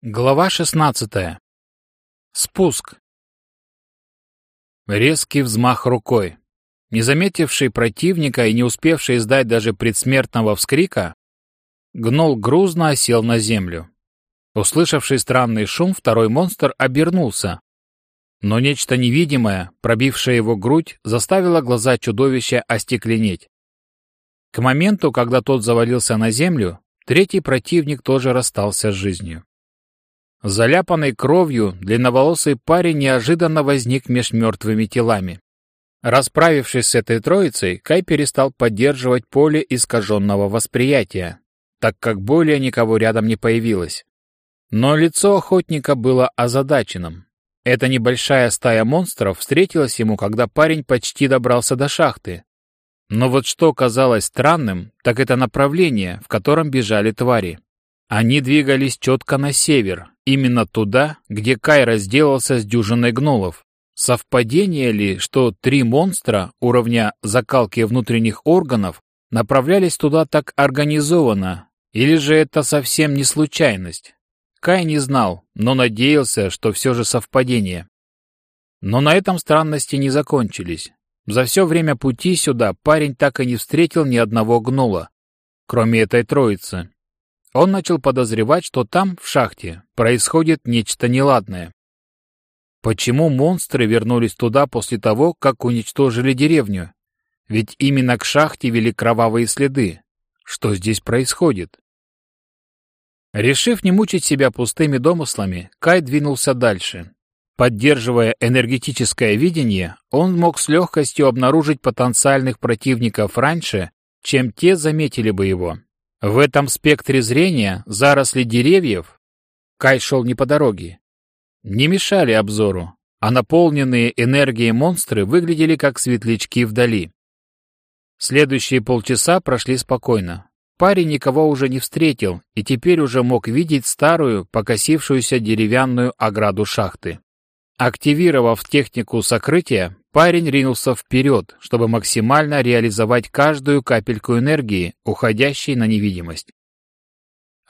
Глава 16. Спуск. Резкий взмах рукой. Не заметивший противника и не успевший издать даже предсмертного вскрика, гнол грузно осел на землю. Услышавший странный шум, второй монстр обернулся. Но нечто невидимое, пробившее его грудь, заставило глаза чудовища остекленеть. К моменту, когда тот завалился на землю, третий противник тоже расстался с жизнью. Заляпанный кровью, длинноволосый парень неожиданно возник меж мертвыми телами. Расправившись с этой троицей, Кай перестал поддерживать поле искаженного восприятия, так как более никого рядом не появилось. Но лицо охотника было озадаченным. Эта небольшая стая монстров встретилась ему, когда парень почти добрался до шахты. Но вот что казалось странным, так это направление, в котором бежали твари. Они двигались четко на север, именно туда, где Кай разделался с дюжиной гнолов. Совпадение ли, что три монстра уровня закалки внутренних органов направлялись туда так организованно, или же это совсем не случайность? Кай не знал, но надеялся, что все же совпадение. Но на этом странности не закончились. За все время пути сюда парень так и не встретил ни одного гнола, кроме этой троицы. Он начал подозревать, что там, в шахте, происходит нечто неладное. Почему монстры вернулись туда после того, как уничтожили деревню? Ведь именно к шахте вели кровавые следы. Что здесь происходит? Решив не мучить себя пустыми домыслами, Кай двинулся дальше. Поддерживая энергетическое видение, он мог с легкостью обнаружить потенциальных противников раньше, чем те заметили бы его. В этом спектре зрения заросли деревьев, Кай шел не по дороге, не мешали обзору, а наполненные энергией монстры выглядели как светлячки вдали. Следующие полчаса прошли спокойно. Парень никого уже не встретил и теперь уже мог видеть старую, покосившуюся деревянную ограду шахты. Активировав технику сокрытия, парень ринулся вперед, чтобы максимально реализовать каждую капельку энергии, уходящей на невидимость.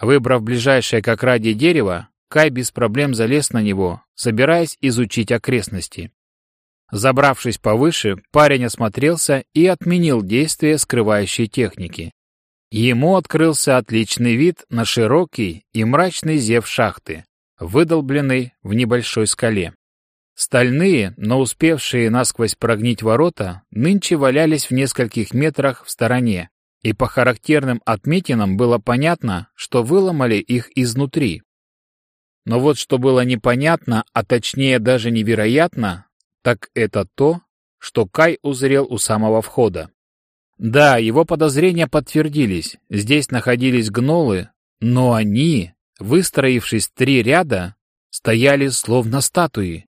Выбрав ближайшее к ограде дерево, Кай без проблем залез на него, собираясь изучить окрестности. Забравшись повыше, парень осмотрелся и отменил действие скрывающей техники. Ему открылся отличный вид на широкий и мрачный зев шахты, выдолбленный в небольшой скале. Стальные, но успевшие насквозь прогнить ворота, нынче валялись в нескольких метрах в стороне, и по характерным отметинам было понятно, что выломали их изнутри. Но вот что было непонятно, а точнее даже невероятно, так это то, что Кай узрел у самого входа. Да, его подозрения подтвердились, здесь находились гнолы, но они, выстроившись три ряда, стояли словно статуи.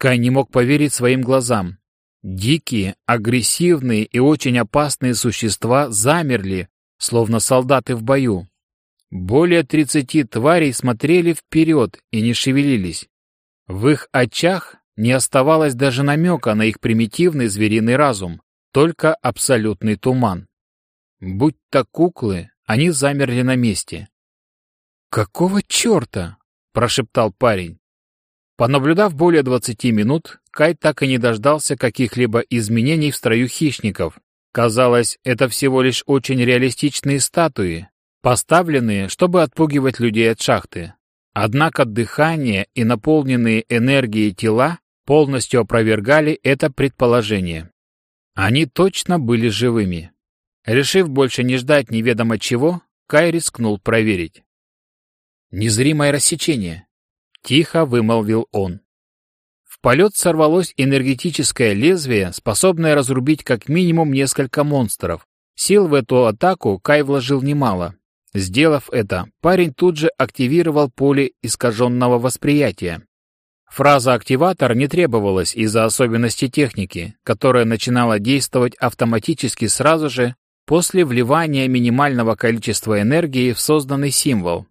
Кай не мог поверить своим глазам. Дикие, агрессивные и очень опасные существа замерли, словно солдаты в бою. Более тридцати тварей смотрели вперед и не шевелились. В их очах не оставалось даже намека на их примитивный звериный разум, только абсолютный туман. Будь то куклы, они замерли на месте. «Какого черта?» — прошептал парень. Понаблюдав более 20 минут, Кай так и не дождался каких-либо изменений в строю хищников. Казалось, это всего лишь очень реалистичные статуи, поставленные, чтобы отпугивать людей от шахты. Однако дыхание и наполненные энергией тела полностью опровергали это предположение. Они точно были живыми. Решив больше не ждать неведомо чего, Кай рискнул проверить. Незримое рассечение. Тихо вымолвил он. В полет сорвалось энергетическое лезвие, способное разрубить как минимум несколько монстров. Сил в эту атаку Кай вложил немало. Сделав это, парень тут же активировал поле искаженного восприятия. Фраза «активатор» не требовалась из-за особенностей техники, которая начинала действовать автоматически сразу же после вливания минимального количества энергии в созданный символ,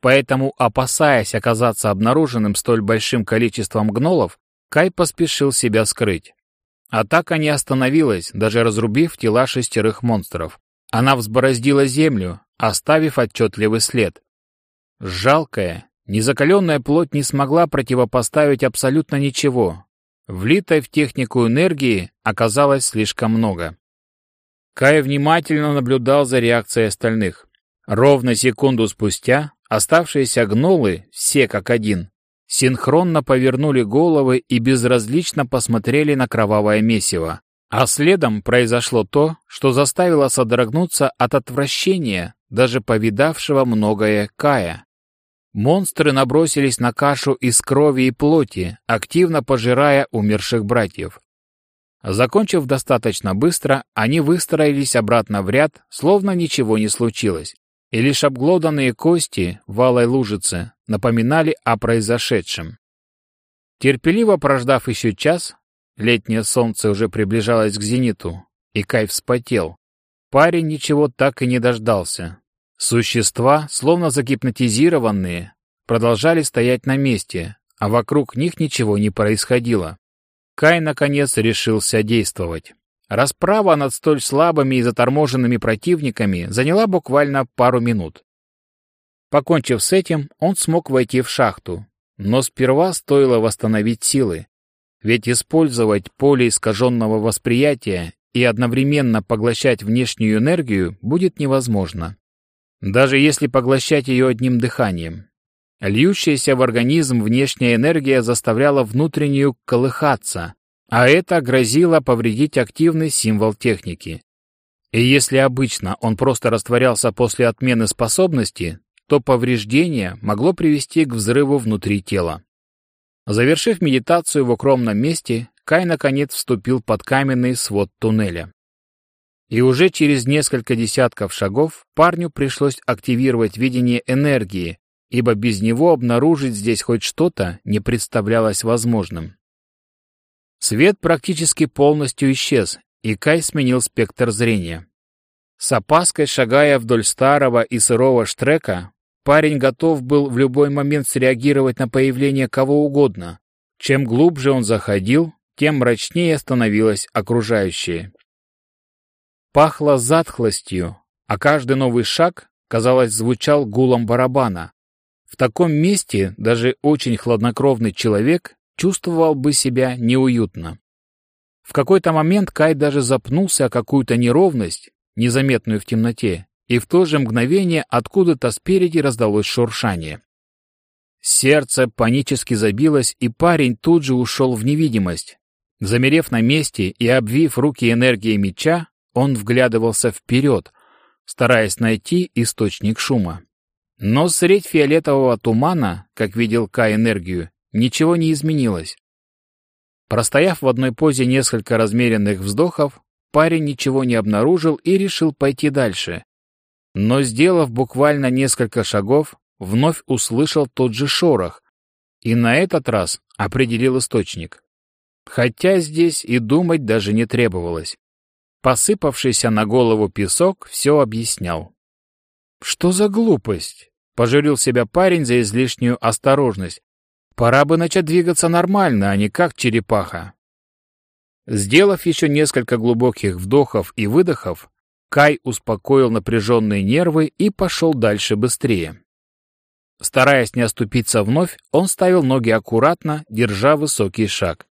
Поэтому, опасаясь оказаться обнаруженным столь большим количеством гнолов, Кай поспешил себя скрыть. Атака не остановилась, даже разрубив тела шестерых монстров. Она взбороздила землю, оставив отчетливый след. Жалкое, Незакаленная плоть не смогла противопоставить абсолютно ничего. Влитой в технику энергии оказалось слишком много. Кай внимательно наблюдал за реакцией остальных. Ровно секунду спустя оставшиеся гнолы, все как один, синхронно повернули головы и безразлично посмотрели на кровавое месиво. А следом произошло то, что заставило содрогнуться от отвращения даже повидавшего многое Кая. Монстры набросились на кашу из крови и плоти, активно пожирая умерших братьев. Закончив достаточно быстро, они выстроились обратно в ряд, словно ничего не случилось, и лишь обглоданные кости в алой лужице напоминали о произошедшем. Терпеливо прождав еще час, летнее солнце уже приближалось к зениту, и Кай вспотел. Парень ничего так и не дождался. Существа, словно загипнотизированные, продолжали стоять на месте, а вокруг них ничего не происходило. Кай, наконец, решился действовать. Расправа над столь слабыми и заторможенными противниками заняла буквально пару минут. Покончив с этим, он смог войти в шахту. Но сперва стоило восстановить силы. Ведь использовать поле искаженного восприятия и одновременно поглощать внешнюю энергию будет невозможно. Даже если поглощать ее одним дыханием. Льющаяся в организм внешняя энергия заставляла внутреннюю колыхаться, а это грозило повредить активный символ техники. И если обычно он просто растворялся после отмены способности, то повреждение могло привести к взрыву внутри тела. Завершив медитацию в укромном месте, Кай наконец вступил под каменный свод туннеля. И уже через несколько десятков шагов парню пришлось активировать видение энергии, ибо без него обнаружить здесь хоть что-то не представлялось возможным. Свет практически полностью исчез, и Кай сменил спектр зрения. С опаской шагая вдоль старого и сырого штрека, парень готов был в любой момент среагировать на появление кого угодно. Чем глубже он заходил, тем мрачнее становилось окружающее. Пахло затхлостью, а каждый новый шаг, казалось, звучал гулом барабана. В таком месте даже очень хладнокровный человек чувствовал бы себя неуютно. В какой-то момент Кай даже запнулся о какую-то неровность, незаметную в темноте, и в то же мгновение откуда-то спереди раздалось шуршание. Сердце панически забилось, и парень тут же ушел в невидимость. Замерев на месте и обвив руки энергией меча, он вглядывался вперед, стараясь найти источник шума. Но средь фиолетового тумана, как видел Кай энергию, ничего не изменилось. Простояв в одной позе несколько размеренных вздохов, парень ничего не обнаружил и решил пойти дальше. Но, сделав буквально несколько шагов, вновь услышал тот же шорох, и на этот раз определил источник. Хотя здесь и думать даже не требовалось. Посыпавшийся на голову песок все объяснял. «Что за глупость?» — пожурил себя парень за излишнюю осторожность. «Пора бы начать двигаться нормально, а не как черепаха». Сделав еще несколько глубоких вдохов и выдохов, Кай успокоил напряженные нервы и пошел дальше быстрее. Стараясь не оступиться вновь, он ставил ноги аккуратно, держа высокий шаг.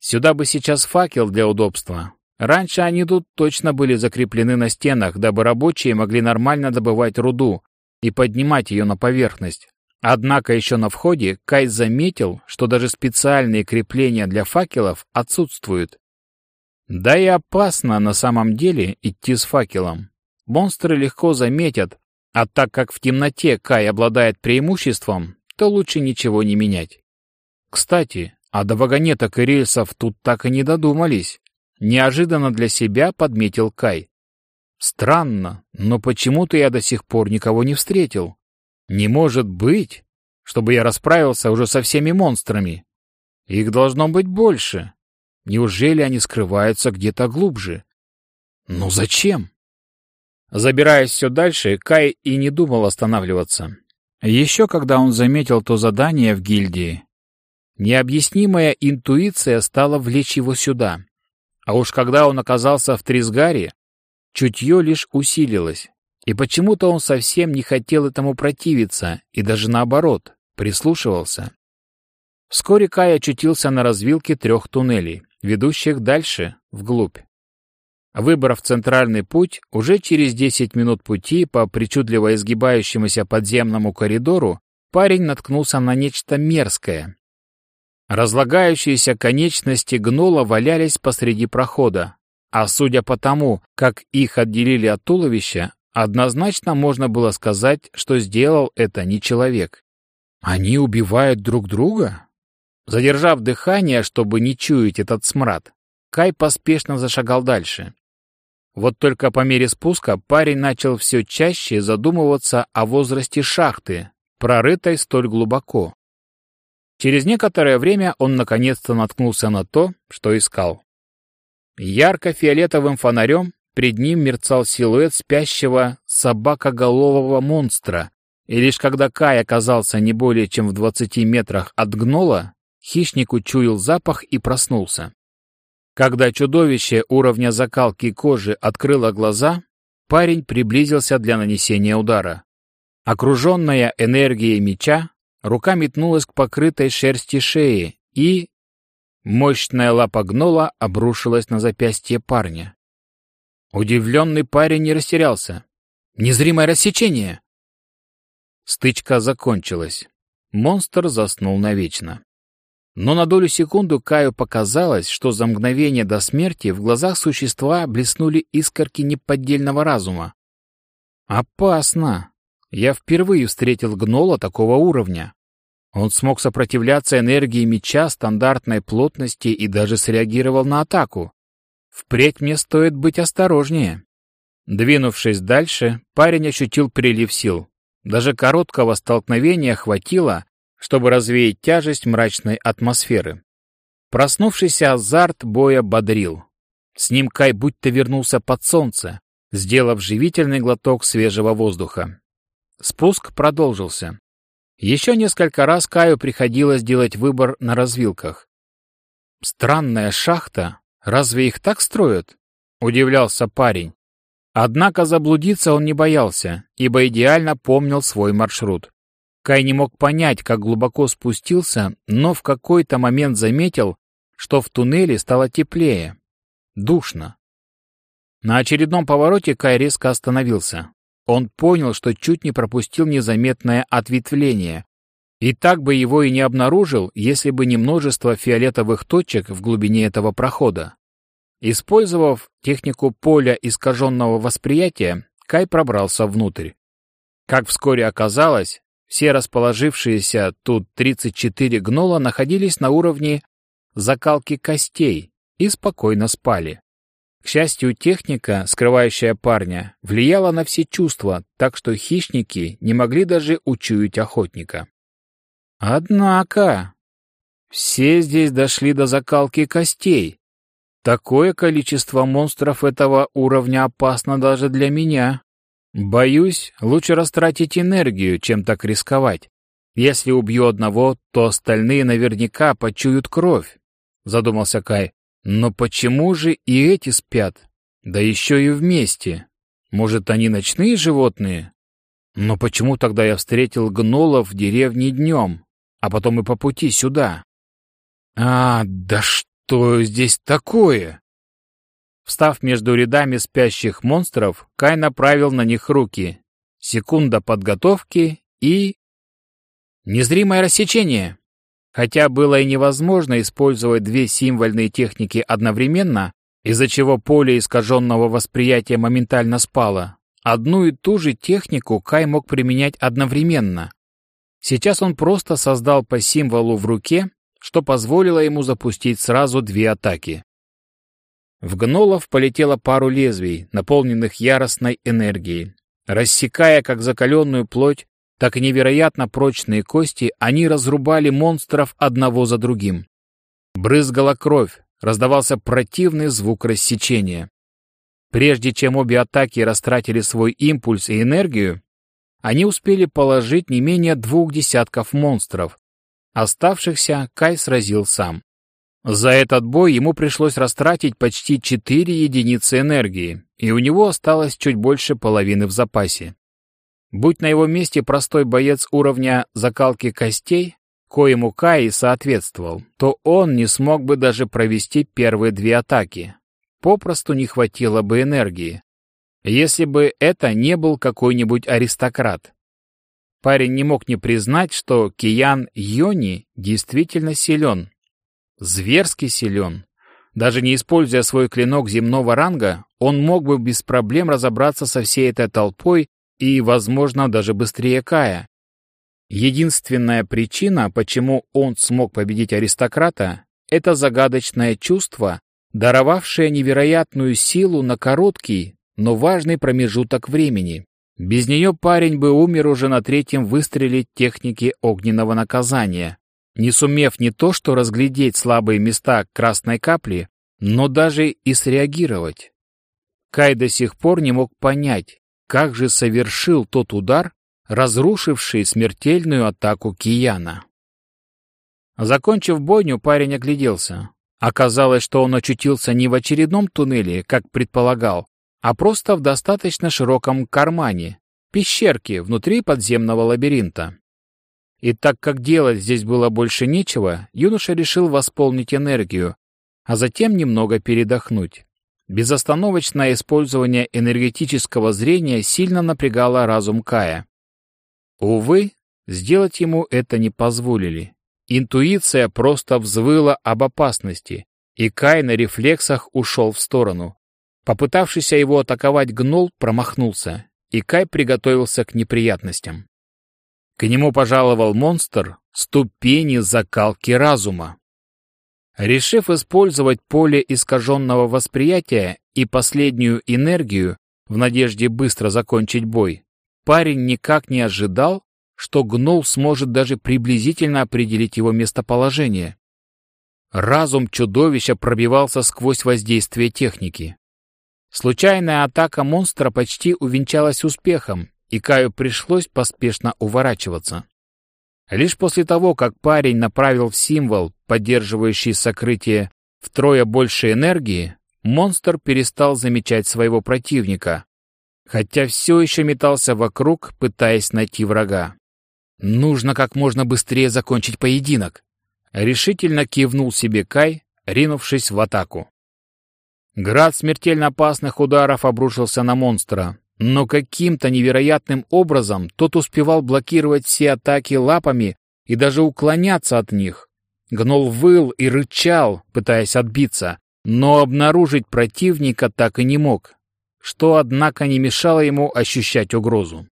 Сюда бы сейчас факел для удобства, Раньше они тут точно были закреплены на стенах, дабы рабочие могли нормально добывать руду и поднимать ее на поверхность. Однако еще на входе Кай заметил, что даже специальные крепления для факелов отсутствуют. Да и опасно на самом деле идти с факелом. Монстры легко заметят, а так как в темноте Кай обладает преимуществом, то лучше ничего не менять. Кстати, а до вагонеток и рельсов тут так и не додумались. Неожиданно для себя подметил Кай. Странно, но почему-то я до сих пор никого не встретил. Не может быть, чтобы я расправился уже со всеми монстрами. Их должно быть больше. Неужели они скрываются где-то глубже? Ну зачем? Забираясь все дальше, Кай и не думал останавливаться. Еще когда он заметил то задание в гильдии, необъяснимая интуиция стала влечь его сюда. А уж когда он оказался в Трисгаре, чутье лишь усилилось, И почему-то он совсем не хотел этому противиться, и даже наоборот, прислушивался. Вскоре Кай очутился на развилке трех туннелей, ведущих дальше, вглубь. Выбрав центральный путь, уже через 10 минут пути по причудливо изгибающемуся подземному коридору парень наткнулся на нечто мерзкое. Разлагающиеся конечности гнола валялись посреди прохода, а судя по тому, как их отделили от туловища, однозначно можно было сказать, что сделал это не человек. Они убивают друг друга? Задержав дыхание, чтобы не чуять этот смрад, Кай поспешно зашагал дальше. Вот только по мере спуска парень начал все чаще задумываться о возрасте шахты, прорытой столь глубоко. Через некоторое время он наконец-то наткнулся на то, что искал. Ярко-фиолетовым фонарем пред ним мерцал силуэт спящего собакоголового монстра, и лишь когда Кай оказался не более чем в двадцати метрах от гнола, хищник учуял запах и проснулся. Когда чудовище уровня закалки кожи открыло глаза, парень приблизился для нанесения удара. Окруженная энергией меча, рука метнулась к покрытой шерсти шеи и... Мощная лапа гнола обрушилась на запястье парня. Удивленный парень не растерялся. Незримое рассечение! Стычка закончилась. Монстр заснул навечно. Но на долю секунду Каю показалось, что за мгновение до смерти в глазах существа блеснули искорки неподдельного разума. «Опасно! Я впервые встретил гнола такого уровня. Он смог сопротивляться энергии меча стандартной плотности и даже среагировал на атаку. Впредь мне стоит быть осторожнее». Двинувшись дальше, парень ощутил прилив сил. Даже короткого столкновения хватило, чтобы развеять тяжесть мрачной атмосферы. Проснувшийся азарт боя бодрил. С ним Кай будто вернулся под солнце, сделав живительный глоток свежего воздуха. Спуск продолжился. Еще несколько раз Каю приходилось делать выбор на развилках. «Странная шахта. Разве их так строят?» — удивлялся парень. Однако заблудиться он не боялся, ибо идеально помнил свой маршрут. Кай не мог понять, как глубоко спустился, но в какой-то момент заметил, что в туннеле стало теплее. Душно. На очередном повороте Кай резко остановился. Он понял, что чуть не пропустил незаметное ответвление. И так бы его и не обнаружил, если бы не множество фиолетовых точек в глубине этого прохода. Использовав технику поля искаженного восприятия, Кай пробрался внутрь. Как вскоре оказалось, все расположившиеся тут 34 гнола находились на уровне закалки костей и спокойно спали. К счастью, техника, скрывающая парня, влияла на все чувства, так что хищники не могли даже учуять охотника. Однако, все здесь дошли до закалки костей. Такое количество монстров этого уровня опасно даже для меня. Боюсь, лучше растратить энергию, чем так рисковать. Если убью одного, то остальные наверняка почуют кровь, задумался Кай. Но почему же и эти спят? Да еще и вместе. Может, они ночные животные? Но почему тогда я встретил гнолов в деревне днем, а потом и по пути сюда? А, да что здесь такое? Встав между рядами спящих монстров, Кай направил на них руки. Секунда подготовки и... Незримое рассечение! Хотя было и невозможно использовать две символьные техники одновременно, из-за чего поле искаженного восприятия моментально спало, одну и ту же технику Кай мог применять одновременно. Сейчас он просто создал по символу в руке, что позволило ему запустить сразу две атаки. В гнолов полетело пару лезвий, наполненных яростной энергией. Рассекая как закаленную плоть, так и невероятно прочные кости, они разрубали монстров одного за другим. Брызгала кровь, раздавался противный звук рассечения. Прежде чем обе атаки растратили свой импульс и энергию, они успели положить не менее двух десятков монстров. Оставшихся Кай сразил сам. За этот бой ему пришлось растратить почти 4 единицы энергии, и у него осталось чуть больше половины в запасе. Будь на его месте простой боец уровня закалки костей, коему Кай соответствовал, то он не смог бы даже провести первые две атаки. Попросту не хватило бы энергии. Если бы это не был какой-нибудь аристократ. Парень не мог не признать, что Киян Йони действительно силен. Зверски силен. Даже не используя свой клинок земного ранга, он мог бы без проблем разобраться со всей этой толпой и, возможно, даже быстрее Кая. Единственная причина, почему он смог победить аристократа, это загадочное чувство, даровавшее невероятную силу на короткий, но важный промежуток времени. Без нее парень бы умер уже на третьем выстреле техники огненного наказания, не сумев не то что разглядеть слабые места красной капли, но даже и среагировать. Кай до сих пор не мог понять, как же совершил тот удар, разрушивший смертельную атаку Кияна. Закончив бойню, парень огляделся. Оказалось, что он очутился не в очередном туннеле, как предполагал, а просто в достаточно широком кармане, пещерке внутри подземного лабиринта. И так как делать здесь было больше нечего, юноша решил восполнить энергию, а затем немного передохнуть. Безостановочное использование энергетического зрения сильно напрягало разум Кая. Увы, сделать ему это не позволили. Интуиция просто взвыла об опасности, и Кай на рефлексах ушел в сторону. Попытавшийся его атаковать гнол промахнулся, и Кай приготовился к неприятностям. К нему пожаловал монстр ступени закалки разума. Решив использовать поле искаженного восприятия и последнюю энергию в надежде быстро закончить бой, Парень никак не ожидал, что гнол сможет даже приблизительно определить его местоположение. Разум чудовища пробивался сквозь воздействие техники. Случайная атака монстра почти увенчалась успехом, и Каю пришлось поспешно уворачиваться. Лишь после того, как парень направил в символ, поддерживающий сокрытие втрое больше энергии, монстр перестал замечать своего противника, хотя все еще метался вокруг, пытаясь найти врага. «Нужно как можно быстрее закончить поединок», — решительно кивнул себе Кай, ринувшись в атаку. Град смертельно опасных ударов обрушился на монстра, но каким-то невероятным образом тот успевал блокировать все атаки лапами и даже уклоняться от них. Гнол выл и рычал, пытаясь отбиться, но обнаружить противника так и не мог, что, однако, не мешало ему ощущать угрозу.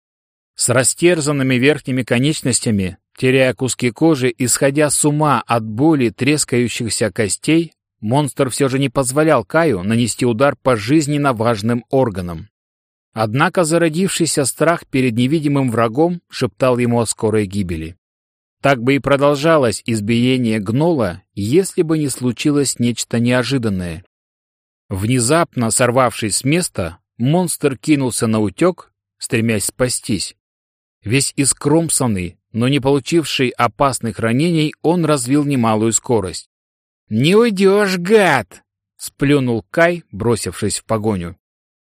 С растерзанными верхними конечностями, теряя куски кожи и сходя с ума от боли трескающихся костей, монстр все же не позволял Каю нанести удар по жизненно важным органам. Однако зародившийся страх перед невидимым врагом шептал ему о скорой гибели. Так бы и продолжалось избиение гнола, если бы не случилось нечто неожиданное. Внезапно сорвавшись с места, монстр кинулся на утек, стремясь спастись. Весь искромсанный, но не получивший опасных ранений, он развил немалую скорость. «Не уйдешь, гад!» — сплюнул Кай, бросившись в погоню.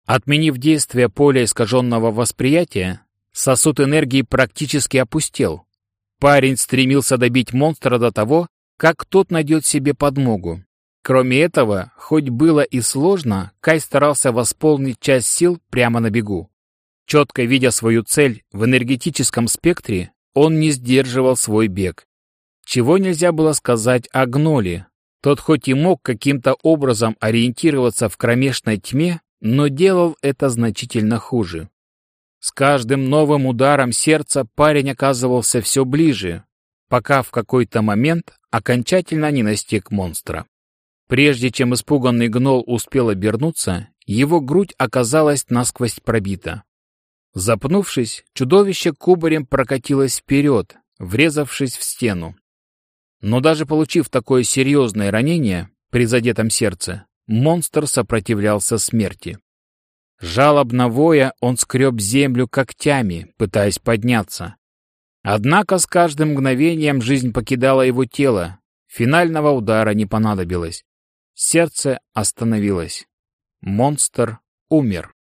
Отменив действие поля искаженного восприятия, сосуд энергии практически опустел. Парень стремился добить монстра до того, как тот найдет себе подмогу. Кроме этого, хоть было и сложно, Кай старался восполнить часть сил прямо на бегу. Четко видя свою цель в энергетическом спектре, он не сдерживал свой бег. Чего нельзя было сказать о Гноле. Тот хоть и мог каким-то образом ориентироваться в кромешной тьме, но делал это значительно хуже. С каждым новым ударом сердца парень оказывался все ближе, пока в какой-то момент окончательно не настиг монстра. Прежде чем испуганный гнол успел обернуться, его грудь оказалась насквозь пробита. Запнувшись, чудовище кубарем прокатилось вперед, врезавшись в стену. Но даже получив такое серьезное ранение при задетом сердце, монстр сопротивлялся смерти. Жалобно воя, он скреб землю когтями, пытаясь подняться. Однако с каждым мгновением жизнь покидала его тело, Финального удара не понадобилось. Сердце остановилось. Монстр умер.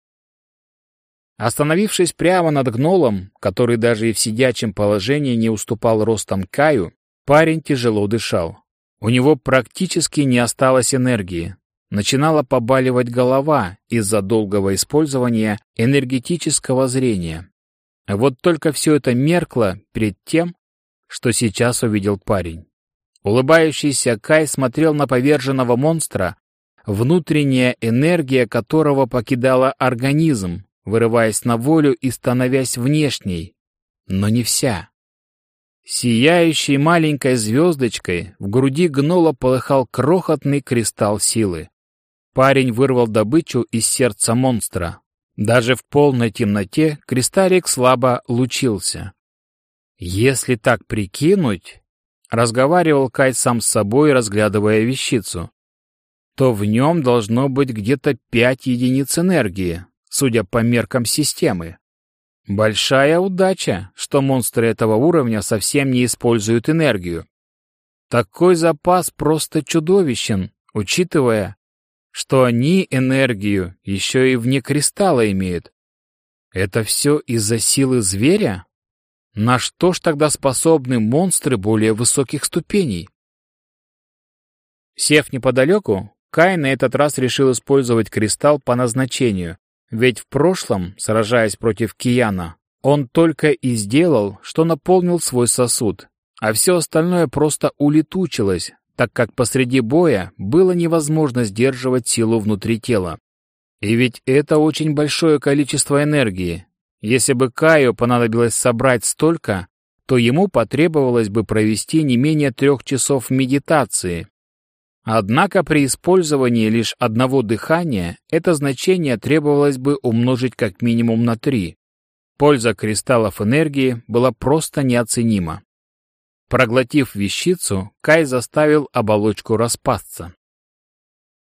Остановившись прямо над гнолом, который даже и в сидячем положении не уступал ростом Каю, парень тяжело дышал. У него практически не осталось энергии. Начинала побаливать голова из-за долгого использования энергетического зрения. Вот только все это меркло перед тем, что сейчас увидел парень. Улыбающийся Кай смотрел на поверженного монстра, внутренняя энергия которого покидала организм, вырываясь на волю и становясь внешней, но не вся. Сияющей маленькой звездочкой в груди гнола полыхал крохотный кристалл силы. Парень вырвал добычу из сердца монстра. Даже в полной темноте кристаллик слабо лучился. «Если так прикинуть...» — разговаривал Кай сам с собой, разглядывая вещицу то в нем должно быть где-то пять единиц энергии, судя по меркам системы. Большая удача, что монстры этого уровня совсем не используют энергию. Такой запас просто чудовищен, учитывая, что они энергию еще и вне кристалла имеют. Это все из-за силы зверя? На что ж тогда способны монстры более высоких ступеней? Сев неподалеку, Кай на этот раз решил использовать кристалл по назначению, ведь в прошлом, сражаясь против Кияна, он только и сделал, что наполнил свой сосуд, а все остальное просто улетучилось, так как посреди боя было невозможно сдерживать силу внутри тела. И ведь это очень большое количество энергии. Если бы Каю понадобилось собрать столько, то ему потребовалось бы провести не менее трех часов медитации, Однако при использовании лишь одного дыхания это значение требовалось бы умножить как минимум на три. Польза кристаллов энергии была просто неоценима. Проглотив вещицу, Кай заставил оболочку распасться.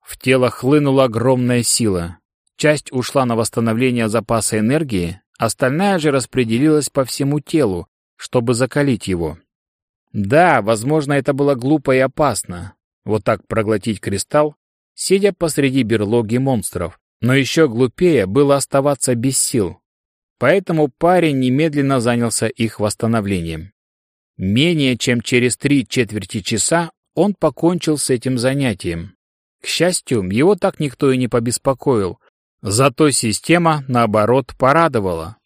В тело хлынула огромная сила. Часть ушла на восстановление запаса энергии, остальная же распределилась по всему телу, чтобы закалить его. Да, возможно, это было глупо и опасно, вот так проглотить кристалл, сидя посреди берлоги монстров. Но еще глупее было оставаться без сил. Поэтому парень немедленно занялся их восстановлением. Менее чем через три четверти часа он покончил с этим занятием. К счастью, его так никто и не побеспокоил. Зато система, наоборот, порадовала.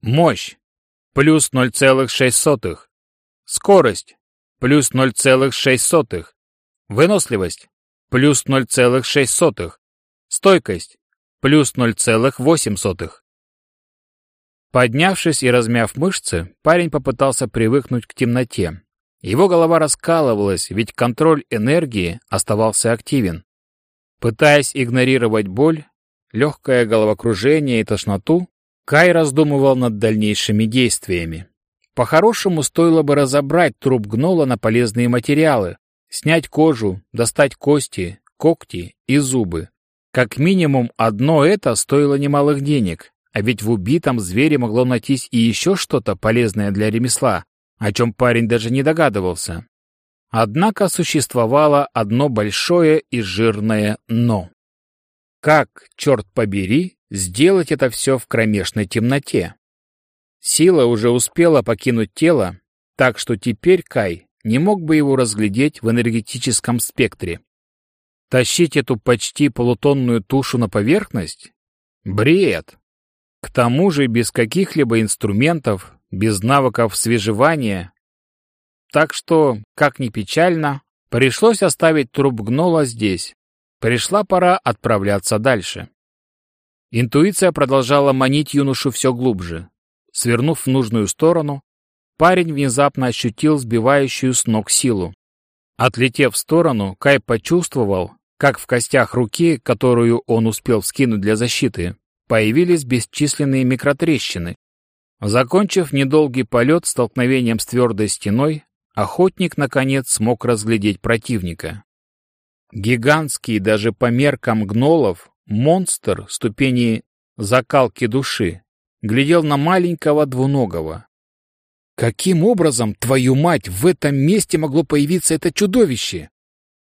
Мощь – плюс 0,06. Скорость – плюс 0,06. Выносливость – плюс 0,06. Стойкость – плюс 0,08. Поднявшись и размяв мышцы, парень попытался привыкнуть к темноте. Его голова раскалывалась, ведь контроль энергии оставался активен. Пытаясь игнорировать боль, легкое головокружение и тошноту, Кай раздумывал над дальнейшими действиями. По-хорошему, стоило бы разобрать труп гнола на полезные материалы, Снять кожу, достать кости, когти и зубы. Как минимум одно это стоило немалых денег, а ведь в убитом звере могло найтись и еще что-то полезное для ремесла, о чем парень даже не догадывался. Однако существовало одно большое и жирное «но». Как, черт побери, сделать это все в кромешной темноте? Сила уже успела покинуть тело, так что теперь Кай не мог бы его разглядеть в энергетическом спектре. Тащить эту почти полутонную тушу на поверхность? Бред! К тому же без каких-либо инструментов, без навыков свежевания. Так что, как ни печально, пришлось оставить труп гнола здесь. Пришла пора отправляться дальше. Интуиция продолжала манить юношу все глубже. Свернув в нужную сторону, парень внезапно ощутил сбивающую с ног силу. Отлетев в сторону, Кай почувствовал, как в костях руки, которую он успел вскинуть для защиты, появились бесчисленные микротрещины. Закончив недолгий полет столкновением с твердой стеной, охотник, наконец, смог разглядеть противника. Гигантский даже по меркам гнолов монстр ступени закалки души глядел на маленького двуногого, Каким образом, твою мать, в этом месте могло появиться это чудовище?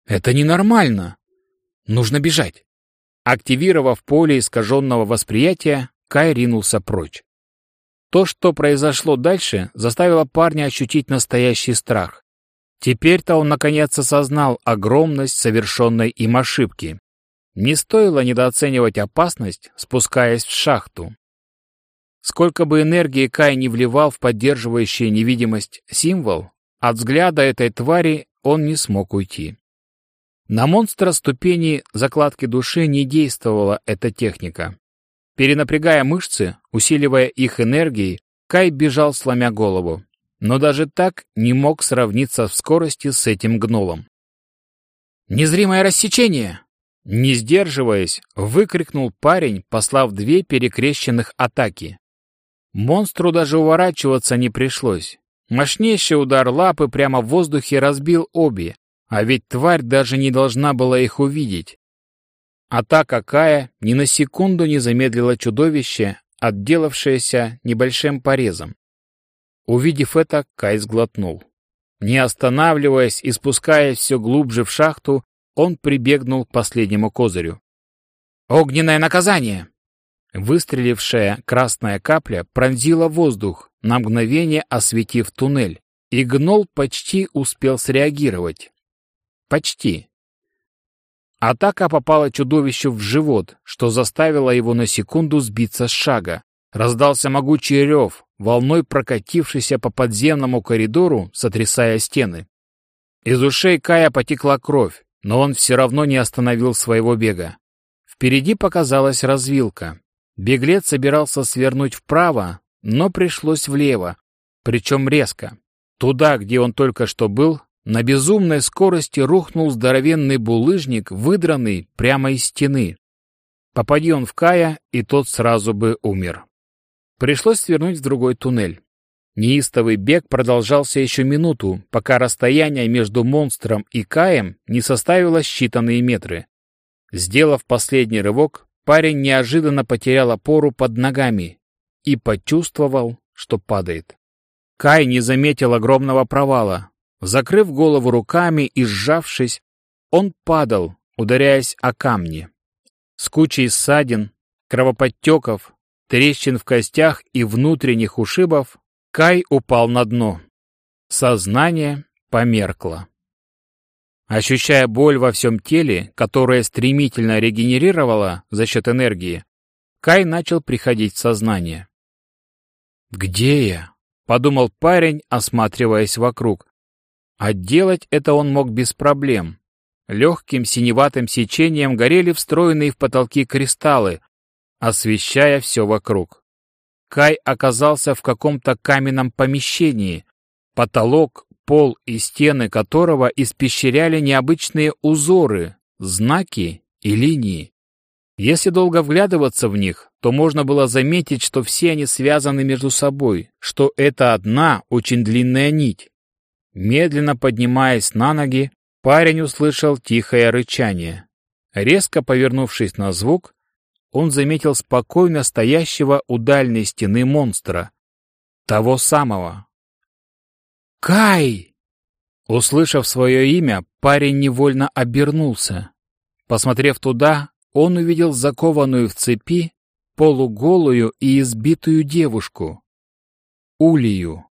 Это ненормально. Нужно бежать. Активировав поле искаженного восприятия, Кай ринулся прочь. То, что произошло дальше, заставило парня ощутить настоящий страх. Теперь-то он наконец осознал огромность совершенной им ошибки. Не стоило недооценивать опасность, спускаясь в шахту. Сколько бы энергии Кай не вливал в поддерживающий невидимость символ, от взгляда этой твари он не смог уйти. На монстра ступени закладки души не действовала эта техника. Перенапрягая мышцы, усиливая их энергией, Кай бежал, сломя голову. Но даже так не мог сравниться в скорости с этим гнолом. «Незримое рассечение!» Не сдерживаясь, выкрикнул парень, послав две перекрещенных атаки. Монстру даже уворачиваться не пришлось. Мощнейший удар лапы прямо в воздухе разбил обе, а ведь тварь даже не должна была их увидеть. Атака Кая ни на секунду не замедлила чудовище, отделавшееся небольшим порезом. Увидев это, Кай сглотнул. Не останавливаясь и спускаясь все глубже в шахту, он прибегнул к последнему козырю. «Огненное наказание!» Выстрелившая красная капля пронзила воздух, на мгновение осветив туннель, и гнол почти успел среагировать. Почти. Атака попала чудовищу в живот, что заставило его на секунду сбиться с шага. Раздался могучий рев, волной прокатившийся по подземному коридору, сотрясая стены. Из ушей Кая потекла кровь, но он все равно не остановил своего бега. Впереди показалась развилка. Беглец собирался свернуть вправо, но пришлось влево, причем резко. Туда, где он только что был, на безумной скорости рухнул здоровенный булыжник, выдранный прямо из стены. Попади он в Кая, и тот сразу бы умер. Пришлось свернуть в другой туннель. Неистовый бег продолжался еще минуту, пока расстояние между монстром и Каем не составило считанные метры. Сделав последний рывок, Парень неожиданно потерял опору под ногами и почувствовал, что падает. Кай не заметил огромного провала. Закрыв голову руками и сжавшись, он падал, ударяясь о камни. С кучей ссадин, кровоподтеков, трещин в костях и внутренних ушибов Кай упал на дно. Сознание померкло. Ощущая боль во всем теле, которая стремительно регенерировала за счет энергии, Кай начал приходить в сознание. «Где я?» — подумал парень, осматриваясь вокруг. А делать это он мог без проблем. Легким синеватым сечением горели встроенные в потолки кристаллы, освещая все вокруг. Кай оказался в каком-то каменном помещении. Потолок, пол и стены которого испещряли необычные узоры, знаки и линии. Если долго вглядываться в них, то можно было заметить, что все они связаны между собой, что это одна очень длинная нить. Медленно поднимаясь на ноги, парень услышал тихое рычание. Резко повернувшись на звук, он заметил спокойно стоящего у дальней стены монстра. Того самого, «Кай!» Услышав свое имя, парень невольно обернулся. Посмотрев туда, он увидел закованную в цепи, полуголую и избитую девушку. Улию.